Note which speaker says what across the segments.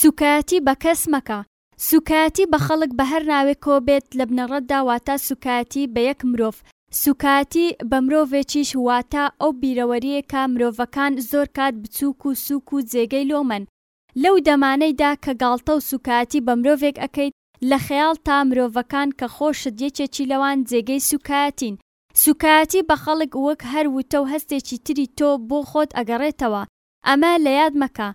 Speaker 1: سوکایەتی بە کەس مەکە. سوکایەتی بە خەڵک بە هەر ناوێکەوە بێت لە بنەڕەتدا واتە سوکایەتی بە یەک مرۆڤ. سوکایەتی بە مرۆڤێکیش واتە ئەو بیرەوەرییەی کە مرۆڤەکان زۆر کات بچووک و سووک و جێگەی لۆمەن. لەو دەمانەیدا کە گاڵتە و سوکایەتی بە مرۆڤێک ئەکەیت، لە خەیاڵتا مرۆڤەکان کە خۆشت یەکێکی لەوان جێگەی سوکایەتین. سوکایەتی بە خەڵک وەک هەر وتە و هەستێکی تری تۆ بۆ خۆت ئەگەڕێتەوە. ئەمە لە یاد مەکە.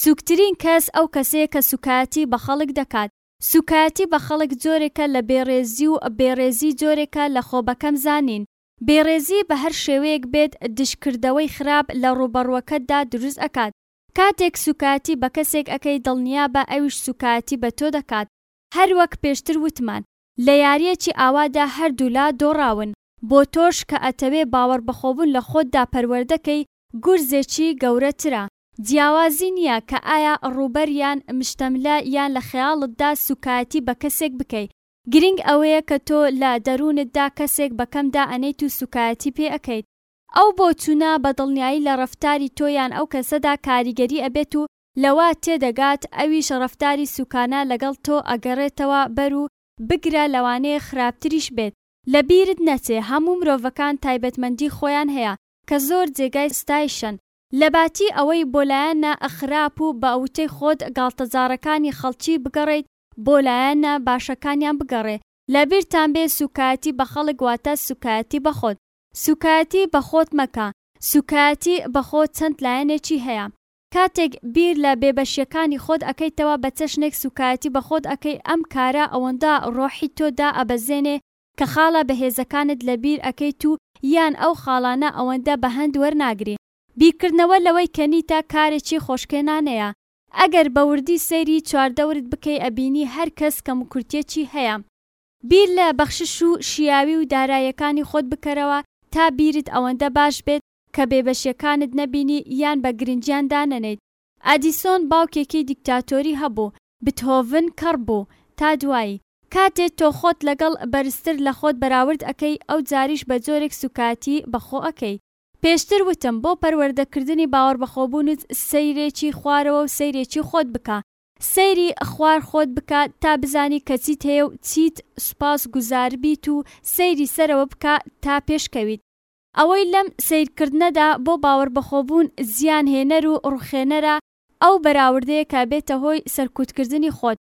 Speaker 1: سووکترین کەس ئەو کەسەیە کە سووکایەتی بە خەڵک دەکات. سووکایەتی بە خەڵک جۆرێکە لە بێڕێزی و بێڕێزی جۆرێکە لە خۆبەکەم زانین. بێڕێزی بە هەر شێوەیەک بێت دژکردەوەی خراپ لە ڕووبەڕووەکەتدا دروست ئەکات. کاتێک سووکایەتی بە کەسێک ئەکەی دڵنیابە ئەویش سووکایەتی بە تۆ دەکات. هەر وەک پێشتر وتمان لە یارییەکی ئاوادا هەردوولا دۆڕاون. بۆ تۆش کە ئەتەوێ باوەڕبەخۆبوون لە خۆتدا پەروەردە کەی گورزێکی گەورە ترە. جیاوازی نیە کە ئایا ڕووبەر یان مشتەملە یان لە خەیاڵتدا سوکایەتی بە کەسێک بکەی. گرینگ ئەوەیە کە تۆ لە دەروونتدا کەسێک بە کەم دا ئەنێیت و سوکایەتی پێ ئەکەیت. ئەو بۆچوونە بە دڵنیایی لە ڕەفتاری تۆ یان ئەو کەسەدا کاریگەری ئەبێت و لەوە تێدەگات ئەویش ڕەفتاری سوکانە لەگەڵ تۆ ئەگەڕێتەوە بەر و بگرە لەوانەیە خراپتریش بێت. لە بیرت نەچێ هەموو مرۆڤەکان تایبەتمەندی خۆیان هەیە کە زۆر جێگای ستایشن، لەباتی ئەوەی بۆ لایەنە خراپ و بە وتەی خۆت گاڵتەجاڕەکانی خەڵکی بگەڕێیت بۆ لایەنە باشەکانیان بگەڕێ، لەبیرتان بێ سوکایەتی بە خەڵک واتە سوکایەتی بە خۆت. سوکایەتی بە خۆت مەکە، سوکایەتی بە خۆت چەند لایەنێکی هەیە. کاتێک بیر لە بێبەشیەکانی خۆت ئەکەیتەوە بە چەشنێک سوکایەتی بە خۆت ئەکەی ئەم کارە ئەوەندە ڕۆحی تۆ دائەبەزێنێ کە خاڵە بەهێزەکانت لە بیر ئەکەیت و یان ئەو خاڵانە ئەوەندە بە هەند وەرناگری. بیرکردنەوە لەوەی کە نیتە کارێکی خۆشکێنانەیە. ئەگەر بە وردی سەیری چواردەورت بکەی ئەبینی هەر کەس کەموکورتیەکی هەیە. بیر لە بەخشش و شیاوی و دارایەکانی خۆت بکەرەوە تا بیرت ئەوەندە باش بێت کە بێبەشیەکانت نەبینی یان بە گرنگیان دانەنێیت. ئەدیسۆن باوکێکی دیکتاتۆری هەبوو، بتهۆڤن کەڕ بوو. تا دوایی. کاتێ تۆ خۆت لەگەڵ بەرزتر لە خۆت بەراورد ئەکەی، ئەو جاریش بە جۆرێک سوکایەتی بە خۆ ئەکەی. پێشتر وتم، بۆ پەروەردە کردنی باوەڕبەخۆبوونت سەیرێکی خوارەوە و سەیرێکی خۆت بکە. سەیری خوار خۆت بکە تا بزانی کە چیت هەیە و چیت سوپاس گوزاربیت و سەیری سەرەوە بکە تا پێشکەویت. ئەوەی لەم سەیرکردنەدا بۆ باوەربەخۆبوون زیانهێنەر و ڕوخێنەرە ئەو بەراوردەیە کە بێتە هۆی سەرکوتکردنی خۆت،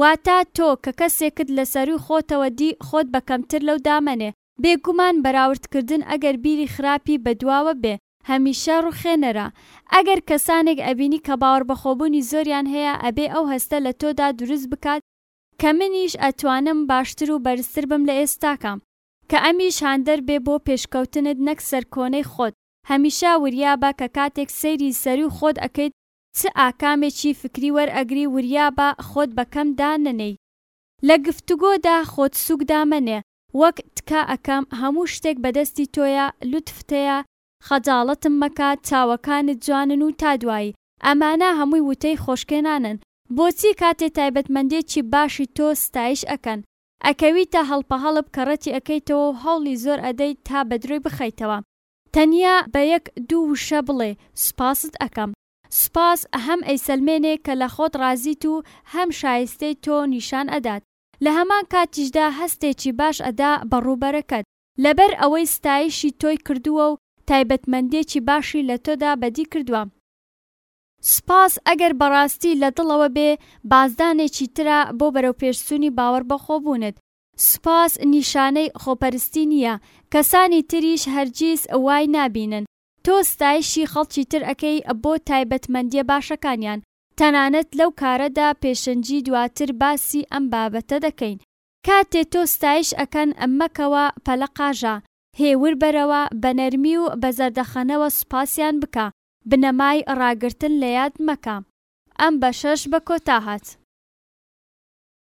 Speaker 1: واتە تۆ کە کەسێکت لە سەرووی خۆتەوە دی خۆت بە کەمتر لەو دامەنێ، بێگومان بەراوردکردن ئەگەر بیری خراپی بەدواوە بێ هەمیشە ڕوخێنەرە، ئەگەر کەسانێک ئەبینی کە باوەربەخۆبوونی زۆریان هەیە ئەبێ ئەو هەستە لە تۆدا دروست بکات کە منیش ئەتوانم باشتر و بەرزتر بم لە ئێستاکەم، کە ئەمیش هاندەر بێ بۆ پێشکەوتنت نەک سەرکۆنەی خۆت، هەمیشە وریابە کە کاتێک سەیری سەرووی خۆت ئەکەیت چ ئاکامێکی فکری وەرئەگری وریابە خۆت بە کەم دانەنێی، لە گفتوگۆدا خۆت سووک دامەنێ وەک، تکا ئەکەم، هەموو شتێک بەدەستی تۆیە، لوتفت هەیە، خەجاڵەتم مەکە، چاوەکانت جوانن و تا دوایی، ئەمانە هەمووی وتەی خۆشکێنانن، بۆچی کاتێ تایبەتمەندێکی باشی تۆ ستایش ئەکەن، ئەکەویتە هەڵپەهەڵپ کە ڕەتی ئەکەیتەوە و هەوڵی زۆر ئەدەیت تا بەدرۆی بخەیتەوە. تەنیا بە یەک دوو وشە بڵێ سوپاست ئەکەم. سوپاس هەم ئەیسەلمێنێ کە لە خۆت ڕازیت و هەم شایستەی تۆ نیشان ئەدات. لە هەمان کاتیشدا هەستێکی باش ئەدا بە ڕووبەرەکەت. لەبەر ئەوەی ستایشی تۆی کردووە و تایبەتمەندییەکی باشی لە تۆدا بەدی کردووە. سپاس ئەگەر بەڕاستی لە دڵەوە بێ بازدانێکی ترە بۆ بەرەوپێشچونی باوەڕ بەخۆبونت سپاس نیشانەی خۆپەرستی نیە کەسانی تریش هەرگیز وای نابینن تۆ ستایشی خەڵکی تر ئەکەی بۆ تایبەتمەندیە باشەکانیان تەنانەت لەو کارەدا پێشەنگی دواتر باسی ئەم بابەتە دەکەین کاتێ تۆ ستایش ئەکەن مەکەوە پەلە قاژە هێور بەرەوە بەنەرمی و بەزەردەخەنەوە سپاسیان بکە بنەمای ڕاگرتن لە یاد مەکە. ئەم بەشەش بە کۆتا هات.